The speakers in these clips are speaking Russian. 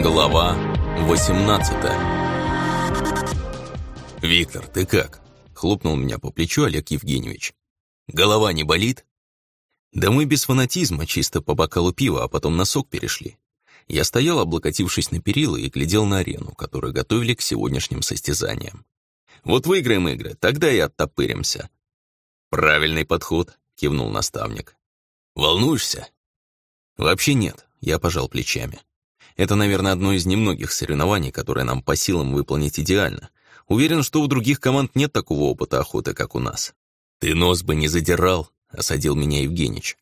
Глава 18 «Виктор, ты как?» — хлопнул меня по плечу Олег Евгеньевич. «Голова не болит?» «Да мы без фанатизма, чисто по бокалу пива, а потом на сок перешли». Я стоял, облокотившись на перила, и глядел на арену, которую готовили к сегодняшним состязаниям. «Вот выиграем игры, тогда и оттопыримся». «Правильный подход», — кивнул наставник. «Волнуешься?» «Вообще нет», — я пожал плечами. Это, наверное, одно из немногих соревнований, которые нам по силам выполнить идеально. Уверен, что у других команд нет такого опыта охоты, как у нас. «Ты нос бы не задирал», — осадил меня Евгеньевич.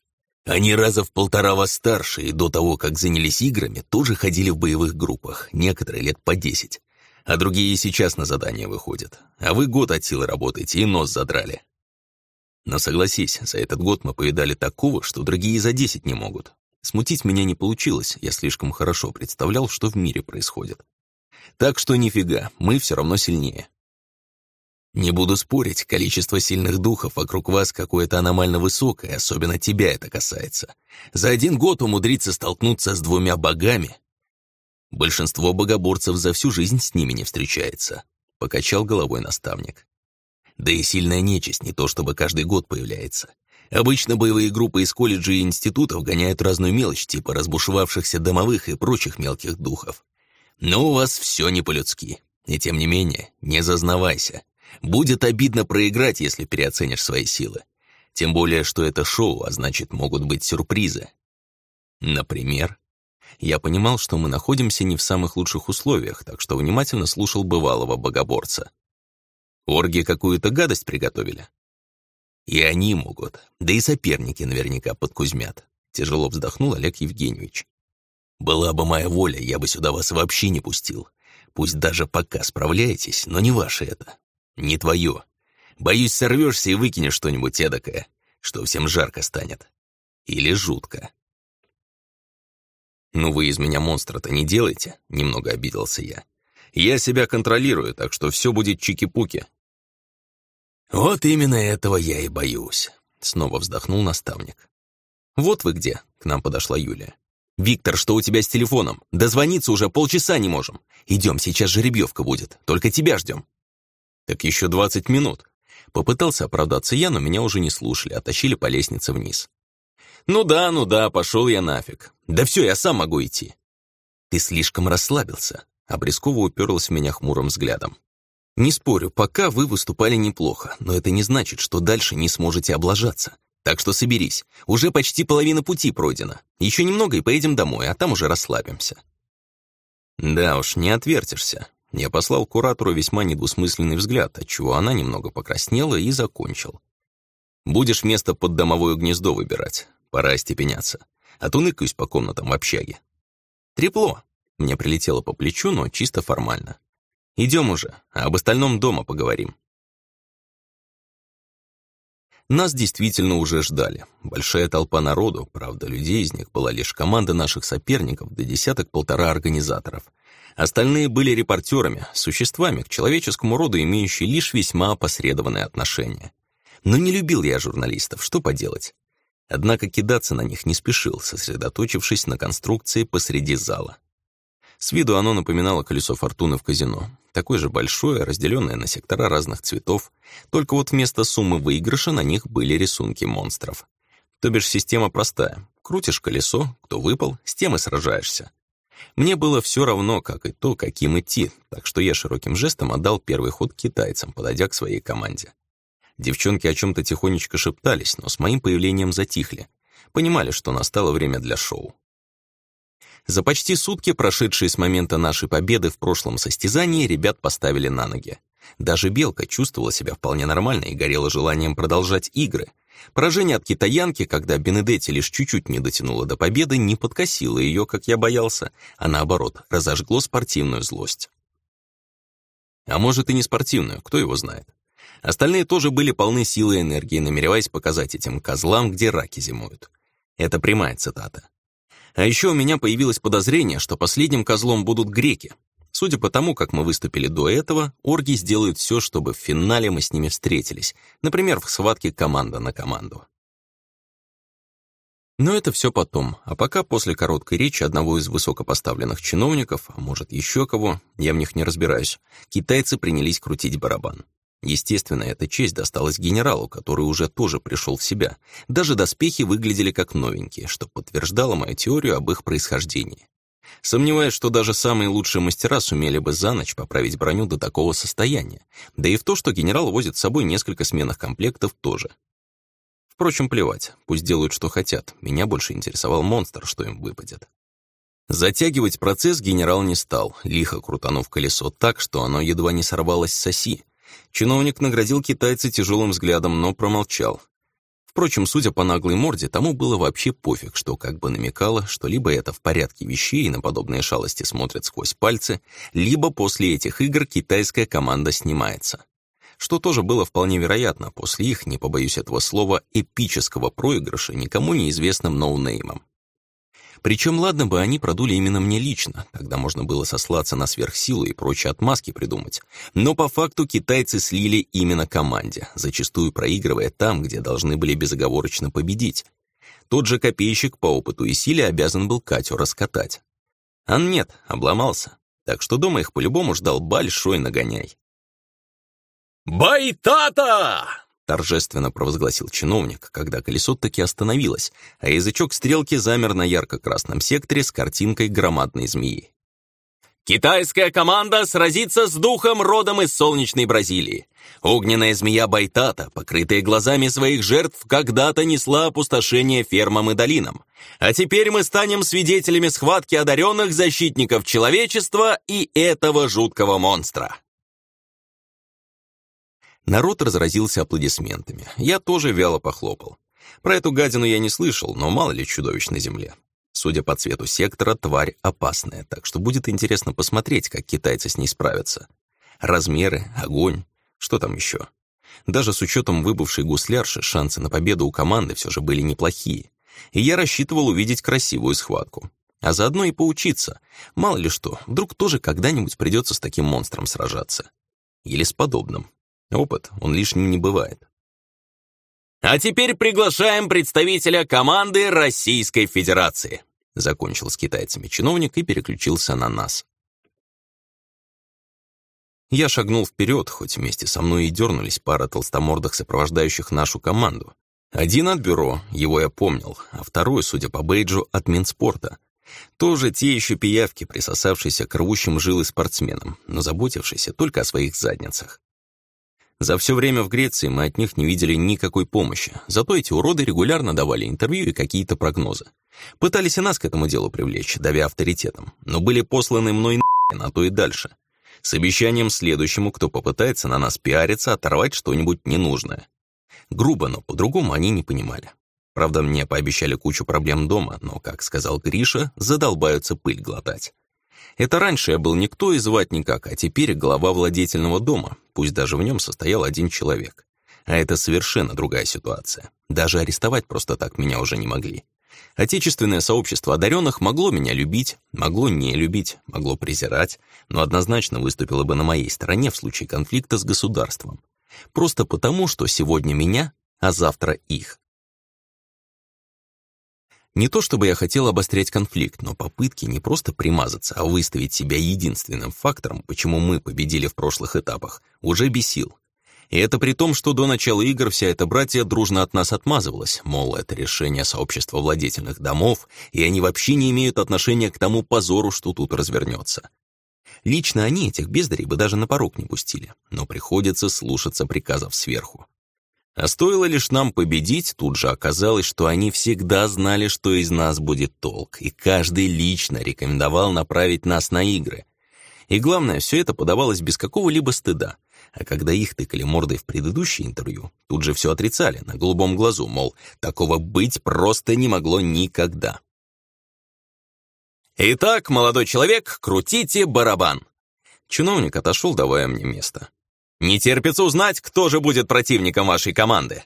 «Они раза в полтора вас старше, и до того, как занялись играми, тоже ходили в боевых группах, некоторые лет по десять. А другие сейчас на задание выходят. А вы год от силы работаете и нос задрали. Но согласись, за этот год мы повидали такого, что другие за десять не могут. Смутить меня не получилось, я слишком хорошо представлял, что в мире происходит. Так что нифига, мы все равно сильнее. Не буду спорить, количество сильных духов вокруг вас какое-то аномально высокое, особенно тебя это касается. За один год умудриться столкнуться с двумя богами. Большинство богоборцев за всю жизнь с ними не встречается, покачал головой наставник. Да и сильная нечисть не то чтобы каждый год появляется. Обычно боевые группы из колледжей и институтов гоняют разную мелочь, типа разбушевавшихся домовых и прочих мелких духов. Но у вас все не по-людски. И тем не менее, не зазнавайся. Будет обидно проиграть, если переоценишь свои силы. Тем более, что это шоу, а значит, могут быть сюрпризы. Например, я понимал, что мы находимся не в самых лучших условиях, так что внимательно слушал бывалого богоборца. Орги какую-то гадость приготовили. И они могут, да и соперники наверняка подкузмят. Тяжело вздохнул Олег Евгеньевич. Была бы моя воля, я бы сюда вас вообще не пустил. Пусть даже пока справляетесь, но не ваше это. Не твое. Боюсь, сорвешься и выкинешь что-нибудь эдакое, что всем жарко станет. Или жутко. «Ну вы из меня монстра-то не делайте», — немного обиделся я. «Я себя контролирую, так что все будет чики-пуки. «Вот именно этого я и боюсь», — снова вздохнул наставник. «Вот вы где», — к нам подошла Юлия. «Виктор, что у тебя с телефоном? Дозвониться уже полчаса не можем. Идем, сейчас жеребьевка будет, только тебя ждем». «Так еще двадцать минут». Попытался оправдаться я, но меня уже не слушали, а тащили по лестнице вниз. «Ну да, ну да, пошел я нафиг. Да все, я сам могу идти». «Ты слишком расслабился», — Обрезкова уперлась в меня хмурым взглядом. Не спорю, пока вы выступали неплохо, но это не значит, что дальше не сможете облажаться. Так что соберись, уже почти половина пути пройдена. Еще немного и поедем домой, а там уже расслабимся. Да уж, не отвертишься. Я послал куратору весьма недвусмысленный взгляд, отчего она немного покраснела и закончил. Будешь место под домовое гнездо выбирать. Пора остепеняться. А то ныкаюсь по комнатам в общаге. Трепло. Мне прилетело по плечу, но чисто формально. Идем уже, а об остальном дома поговорим. Нас действительно уже ждали. Большая толпа народу, правда, людей из них была лишь команда наших соперников, до да десяток-полтора организаторов. Остальные были репортерами, существами к человеческому роду, имеющие лишь весьма опосредованное отношение. Но не любил я журналистов, что поделать. Однако кидаться на них не спешил, сосредоточившись на конструкции посреди зала. С виду оно напоминало колесо фортуны в казино. Такое же большое, разделенное на сектора разных цветов, только вот вместо суммы выигрыша на них были рисунки монстров. То бишь система простая. Крутишь колесо, кто выпал, с тем и сражаешься. Мне было все равно, как и то, каким идти, так что я широким жестом отдал первый ход китайцам, подойдя к своей команде. Девчонки о чем-то тихонечко шептались, но с моим появлением затихли. Понимали, что настало время для шоу. За почти сутки, прошедшие с момента нашей победы в прошлом состязании, ребят поставили на ноги. Даже Белка чувствовала себя вполне нормально и горела желанием продолжать игры. Поражение от китаянки, когда Бенедетти лишь чуть-чуть не дотянула до победы, не подкосило ее, как я боялся, а наоборот, разожгло спортивную злость. А может и не спортивную, кто его знает. Остальные тоже были полны силы и энергии, намереваясь показать этим козлам, где раки зимуют. Это прямая цитата. А еще у меня появилось подозрение, что последним козлом будут греки. Судя по тому, как мы выступили до этого, орги сделают все, чтобы в финале мы с ними встретились, например, в схватке команда на команду. Но это все потом, а пока после короткой речи одного из высокопоставленных чиновников, а может еще кого, я в них не разбираюсь, китайцы принялись крутить барабан. Естественно, эта честь досталась генералу, который уже тоже пришел в себя. Даже доспехи выглядели как новенькие, что подтверждало мою теорию об их происхождении. Сомневаюсь, что даже самые лучшие мастера сумели бы за ночь поправить броню до такого состояния. Да и в то, что генерал возит с собой несколько сменных комплектов, тоже. Впрочем, плевать, пусть делают, что хотят. Меня больше интересовал монстр, что им выпадет. Затягивать процесс генерал не стал, лихо крутанув колесо так, что оно едва не сорвалось с оси. Чиновник наградил китайца тяжелым взглядом, но промолчал. Впрочем, судя по наглой морде, тому было вообще пофиг, что как бы намекало, что либо это в порядке вещей и на подобные шалости смотрят сквозь пальцы, либо после этих игр китайская команда снимается что тоже было вполне вероятно после их, не побоюсь этого слова, эпического проигрыша никому неизвестным ноунеймом. Причем ладно бы они продули именно мне лично, тогда можно было сослаться на сверхсилу и прочие отмазки придумать. Но по факту китайцы слили именно команде, зачастую проигрывая там, где должны были безоговорочно победить. Тот же копейщик по опыту и силе обязан был Катю раскатать. А нет, обломался. Так что дома их по-любому ждал большой нагоняй. «Байтата!» — торжественно провозгласил чиновник, когда колесо таки остановилось, а язычок стрелки замер на ярко-красном секторе с картинкой громадной змеи. Китайская команда сразится с духом родом из солнечной Бразилии. Огненная змея Байтата, покрытая глазами своих жертв, когда-то несла опустошение фермам и долинам. А теперь мы станем свидетелями схватки одаренных защитников человечества и этого жуткого монстра. Народ разразился аплодисментами. Я тоже вяло похлопал. Про эту гадину я не слышал, но мало ли чудовищ на земле. Судя по цвету сектора, тварь опасная, так что будет интересно посмотреть, как китайцы с ней справятся. Размеры, огонь, что там еще? Даже с учетом выбывшей гуслярши, шансы на победу у команды все же были неплохие. И я рассчитывал увидеть красивую схватку. А заодно и поучиться. Мало ли что, вдруг тоже когда-нибудь придется с таким монстром сражаться. Или с подобным. Опыт, он лишним не бывает. «А теперь приглашаем представителя команды Российской Федерации», закончил с китайцами чиновник и переключился на нас. Я шагнул вперед, хоть вместе со мной и дернулись пара толстомордых, сопровождающих нашу команду. Один от бюро, его я помнил, а второй, судя по бейджу, от Минспорта. Тоже те еще пиявки, присосавшиеся к рвущим жилы спортсменам, но заботившиеся только о своих задницах. За все время в Греции мы от них не видели никакой помощи, зато эти уроды регулярно давали интервью и какие-то прогнозы. Пытались и нас к этому делу привлечь, давя авторитетом, но были посланы мной на, на то и дальше. С обещанием следующему, кто попытается на нас пиариться, оторвать что-нибудь ненужное. Грубо, но по-другому они не понимали. Правда, мне пообещали кучу проблем дома, но, как сказал Гриша, задолбаются пыль глотать. Это раньше я был никто и звать никак, а теперь глава владетельного дома, пусть даже в нем состоял один человек. А это совершенно другая ситуация. Даже арестовать просто так меня уже не могли. Отечественное сообщество одаренных могло меня любить, могло не любить, могло презирать, но однозначно выступило бы на моей стороне в случае конфликта с государством. Просто потому, что сегодня меня, а завтра их. Не то чтобы я хотел обострять конфликт, но попытки не просто примазаться, а выставить себя единственным фактором, почему мы победили в прошлых этапах, уже бесил. И это при том, что до начала игр вся эта братья дружно от нас отмазывалась, мол, это решение сообщества владетельных домов, и они вообще не имеют отношения к тому позору, что тут развернется. Лично они этих бездарей бы даже на порог не пустили, но приходится слушаться приказов сверху. А стоило лишь нам победить, тут же оказалось, что они всегда знали, что из нас будет толк, и каждый лично рекомендовал направить нас на игры. И главное, все это подавалось без какого-либо стыда. А когда их тыкали мордой в предыдущее интервью, тут же все отрицали на голубом глазу, мол, такого быть просто не могло никогда. «Итак, молодой человек, крутите барабан!» Чиновник отошел, давая мне место. Не терпится узнать, кто же будет противником вашей команды.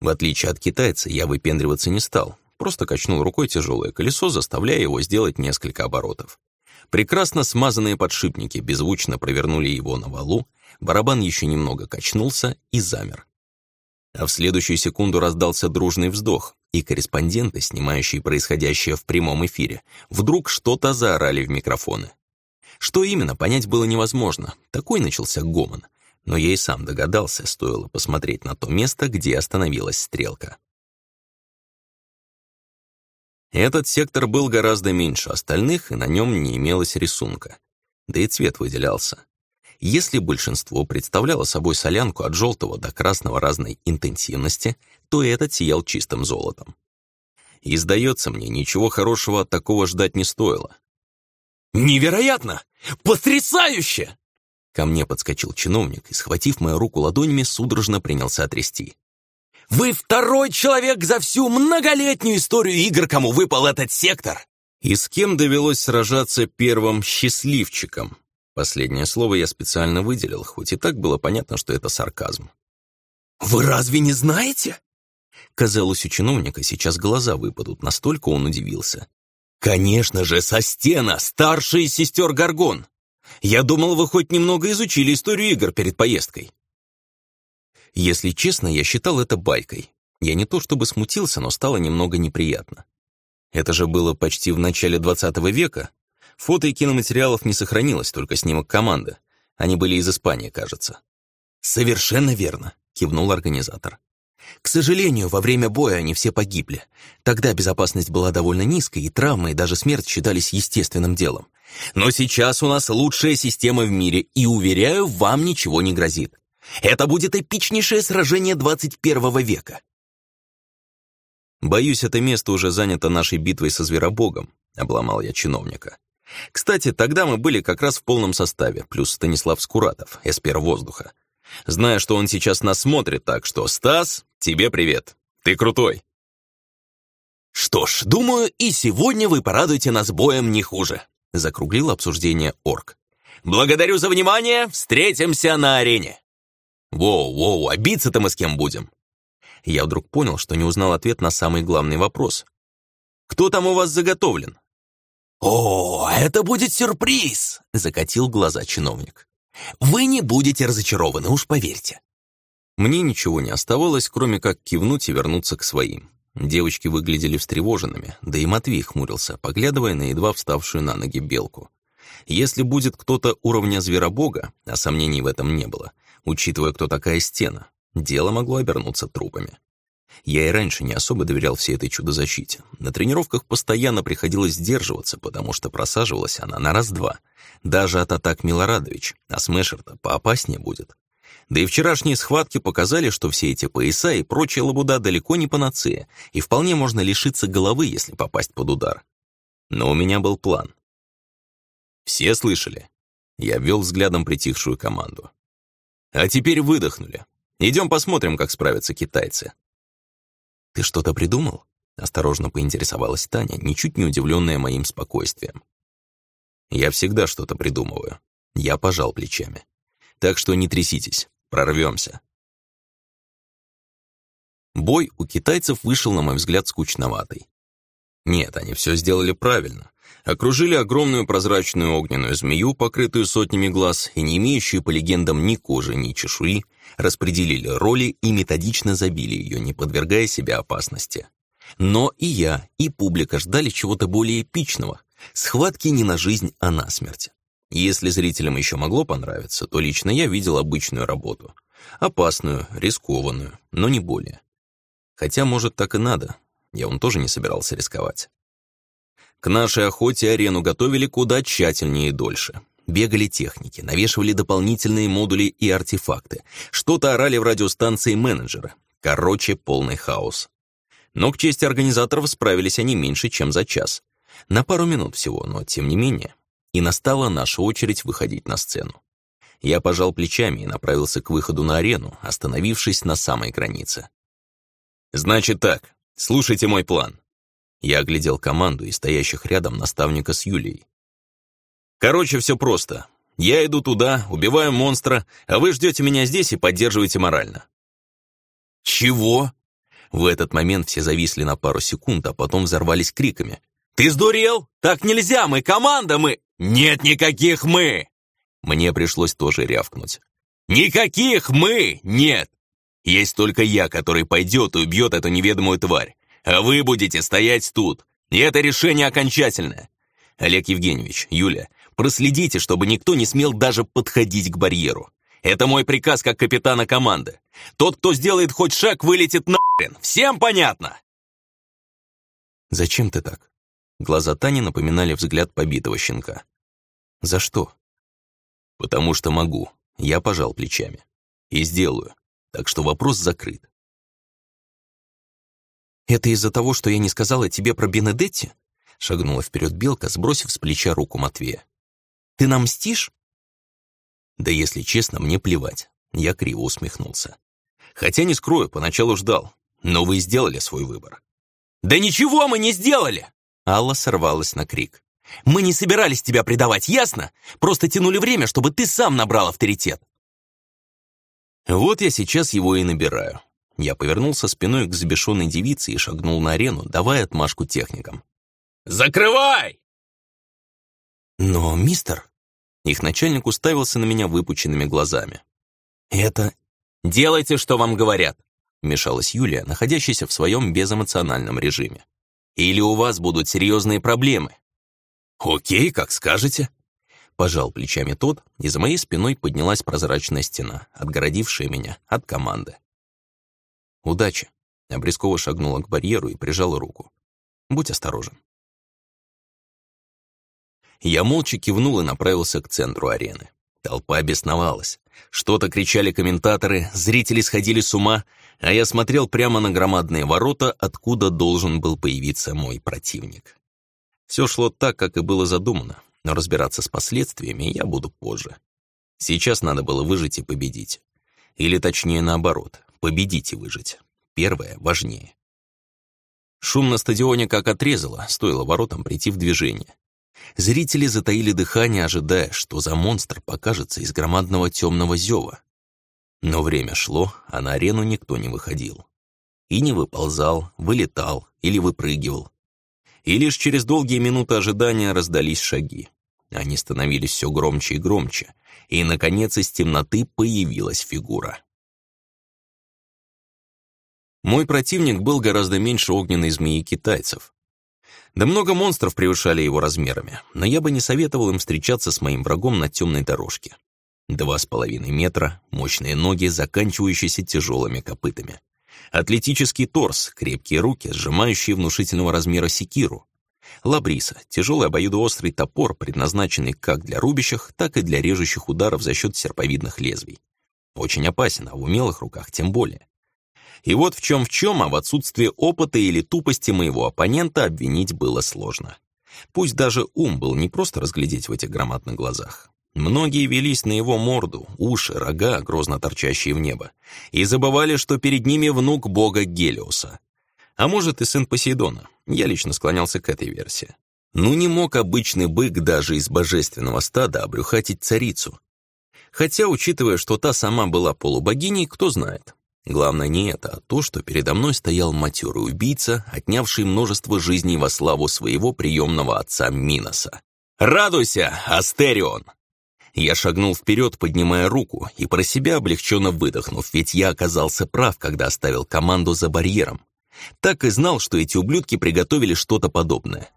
В отличие от китайца, я выпендриваться не стал, просто качнул рукой тяжелое колесо, заставляя его сделать несколько оборотов. Прекрасно смазанные подшипники беззвучно провернули его на валу, барабан еще немного качнулся и замер. А в следующую секунду раздался дружный вздох, и корреспонденты, снимающие происходящее в прямом эфире, вдруг что-то заорали в микрофоны. Что именно, понять было невозможно. Такой начался гомон. Но я и сам догадался, стоило посмотреть на то место, где остановилась стрелка. Этот сектор был гораздо меньше остальных, и на нем не имелось рисунка. Да и цвет выделялся. Если большинство представляло собой солянку от желтого до красного разной интенсивности, то этот сиял чистым золотом. И, сдается мне, ничего хорошего от такого ждать не стоило. «Невероятно! Потрясающе!» Ко мне подскочил чиновник и, схватив мою руку ладонями, судорожно принялся отрясти. «Вы второй человек за всю многолетнюю историю игр, кому выпал этот сектор!» И с кем довелось сражаться первым счастливчиком? Последнее слово я специально выделил, хоть и так было понятно, что это сарказм. «Вы разве не знаете?» Казалось, у чиновника сейчас глаза выпадут, настолько он удивился. «Конечно же, со стена, из сестер Гаргон! Я думал, вы хоть немного изучили историю игр перед поездкой». Если честно, я считал это байкой. Я не то чтобы смутился, но стало немного неприятно. Это же было почти в начале 20 века. Фото и киноматериалов не сохранилось, только снимок команды. Они были из Испании, кажется. «Совершенно верно», — кивнул организатор. К сожалению, во время боя они все погибли. Тогда безопасность была довольно низкой, и травмы, и даже смерть считались естественным делом. Но сейчас у нас лучшая система в мире, и, уверяю, вам ничего не грозит. Это будет эпичнейшее сражение 21 века. «Боюсь, это место уже занято нашей битвой со Зверобогом», — обломал я чиновника. «Кстати, тогда мы были как раз в полном составе, плюс Станислав Скуратов, эспер воздуха. Зная, что он сейчас нас смотрит, так что, Стас, тебе привет. Ты крутой». «Что ж, думаю, и сегодня вы порадуете нас боем не хуже», — закруглил обсуждение орк. «Благодарю за внимание, встретимся на арене». «Воу-воу, а биться-то мы с кем будем?» Я вдруг понял, что не узнал ответ на самый главный вопрос. «Кто там у вас заготовлен?» «О, это будет сюрприз!» — закатил глаза чиновник. «Вы не будете разочарованы, уж поверьте». Мне ничего не оставалось, кроме как кивнуть и вернуться к своим. Девочки выглядели встревоженными, да и Матвей хмурился, поглядывая на едва вставшую на ноги белку. Если будет кто-то уровня зверобога, а сомнений в этом не было, учитывая, кто такая стена, дело могло обернуться трупами. Я и раньше не особо доверял всей этой чудо-защите. На тренировках постоянно приходилось сдерживаться, потому что просаживалась она на раз-два. Даже от атак Милорадович, а смешер-то поопаснее будет. Да и вчерашние схватки показали, что все эти пояса и прочая лабуда далеко не панацея, и вполне можно лишиться головы, если попасть под удар. Но у меня был план. Все слышали? Я ввел взглядом притихшую команду. А теперь выдохнули. Идем посмотрим, как справятся китайцы. «Ты что-то придумал?» — осторожно поинтересовалась Таня, ничуть не удивленная моим спокойствием. «Я всегда что-то придумываю». Я пожал плечами. «Так что не тряситесь, прорвемся». Бой у китайцев вышел, на мой взгляд, скучноватый. Нет, они все сделали правильно окружили огромную прозрачную огненную змею, покрытую сотнями глаз и не имеющую по легендам ни кожи, ни чешуи, распределили роли и методично забили ее, не подвергая себя опасности. Но и я, и публика ждали чего-то более эпичного, схватки не на жизнь, а на смерть. Если зрителям еще могло понравиться, то лично я видел обычную работу. Опасную, рискованную, но не более. Хотя, может, так и надо. Я он тоже не собирался рисковать. К нашей охоте арену готовили куда тщательнее и дольше. Бегали техники, навешивали дополнительные модули и артефакты. Что-то орали в радиостанции менеджеры. Короче, полный хаос. Но к чести организаторов справились они меньше, чем за час. На пару минут всего, но тем не менее. И настала наша очередь выходить на сцену. Я пожал плечами и направился к выходу на арену, остановившись на самой границе. «Значит так, слушайте мой план. Я оглядел команду и стоящих рядом наставника с Юлией. «Короче, все просто. Я иду туда, убиваю монстра, а вы ждете меня здесь и поддерживаете морально». «Чего?» В этот момент все зависли на пару секунд, а потом взорвались криками. «Ты сдурел? Так нельзя, мы команда, мы...» «Нет никаких мы!» Мне пришлось тоже рявкнуть. «Никаких мы! Нет! Есть только я, который пойдет и убьет эту неведомую тварь. А вы будете стоять тут. И это решение окончательное. Олег Евгеньевич, Юля, проследите, чтобы никто не смел даже подходить к барьеру. Это мой приказ как капитана команды. Тот, кто сделает хоть шаг, вылетит нахрен. Всем понятно? Зачем ты так? Глаза Тани напоминали взгляд побитого щенка. За что? Потому что могу. Я пожал плечами. И сделаю. Так что вопрос закрыт. «Это из-за того, что я не сказала тебе про Бенедетти?» Шагнула вперед Белка, сбросив с плеча руку Матвея. «Ты нам мстишь?» Да если честно, мне плевать. Я криво усмехнулся. Хотя не скрою, поначалу ждал. Но вы сделали свой выбор. «Да ничего мы не сделали!» Алла сорвалась на крик. «Мы не собирались тебя предавать, ясно? Просто тянули время, чтобы ты сам набрал авторитет». Вот я сейчас его и набираю. Я повернулся спиной к взбешенной девице и шагнул на арену, давая отмашку техникам. «Закрывай!» «Но, мистер...» Их начальник уставился на меня выпученными глазами. «Это...» «Делайте, что вам говорят», — вмешалась Юлия, находящаяся в своем безэмоциональном режиме. «Или у вас будут серьезные проблемы». «Окей, как скажете», Пожал плечами тот, и за моей спиной поднялась прозрачная стена, отгородившая меня от команды. «Удачи!» Обрезкова шагнула к барьеру и прижала руку. «Будь осторожен». Я молча кивнул и направился к центру арены. Толпа бесновалась. Что-то кричали комментаторы, зрители сходили с ума, а я смотрел прямо на громадные ворота, откуда должен был появиться мой противник. Все шло так, как и было задумано, но разбираться с последствиями я буду позже. Сейчас надо было выжить и победить. Или точнее наоборот, победить и выжить. Первое важнее. Шум на стадионе как отрезало, стоило воротам прийти в движение. Зрители затаили дыхание, ожидая, что за монстр покажется из громадного темного зева. Но время шло, а на арену никто не выходил. И не выползал, вылетал или выпрыгивал. И лишь через долгие минуты ожидания раздались шаги. Они становились все громче и громче, и, наконец, из темноты появилась фигура. Мой противник был гораздо меньше огненной змеи китайцев. Да много монстров превышали его размерами, но я бы не советовал им встречаться с моим врагом на темной дорожке. Два с половиной метра, мощные ноги, заканчивающиеся тяжелыми копытами. Атлетический торс, крепкие руки, сжимающие внушительного размера секиру. Лабриса — тяжелый обоюдоострый топор, предназначенный как для рубящих, так и для режущих ударов за счет серповидных лезвий. Очень опасен, а в умелых руках тем более. И вот в чем в чем, а в отсутствии опыта или тупости моего оппонента обвинить было сложно. Пусть даже ум был не просто разглядеть в этих громадных глазах. Многие велись на его морду, уши, рога, грозно торчащие в небо, и забывали, что перед ними внук бога Гелиоса. А может и сын Посейдона. Я лично склонялся к этой версии. Ну не мог обычный бык даже из божественного стада обрюхатить царицу. Хотя, учитывая, что та сама была полубогиней, кто знает. Главное не это, а то, что передо мной стоял матерый убийца, отнявший множество жизней во славу своего приемного отца Миноса. «Радуйся, Астерион!» Я шагнул вперед, поднимая руку, и про себя облегченно выдохнув, ведь я оказался прав, когда оставил команду за барьером. Так и знал, что эти ублюдки приготовили что-то подобное.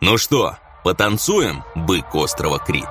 «Ну что, потанцуем, бык острова Крит?»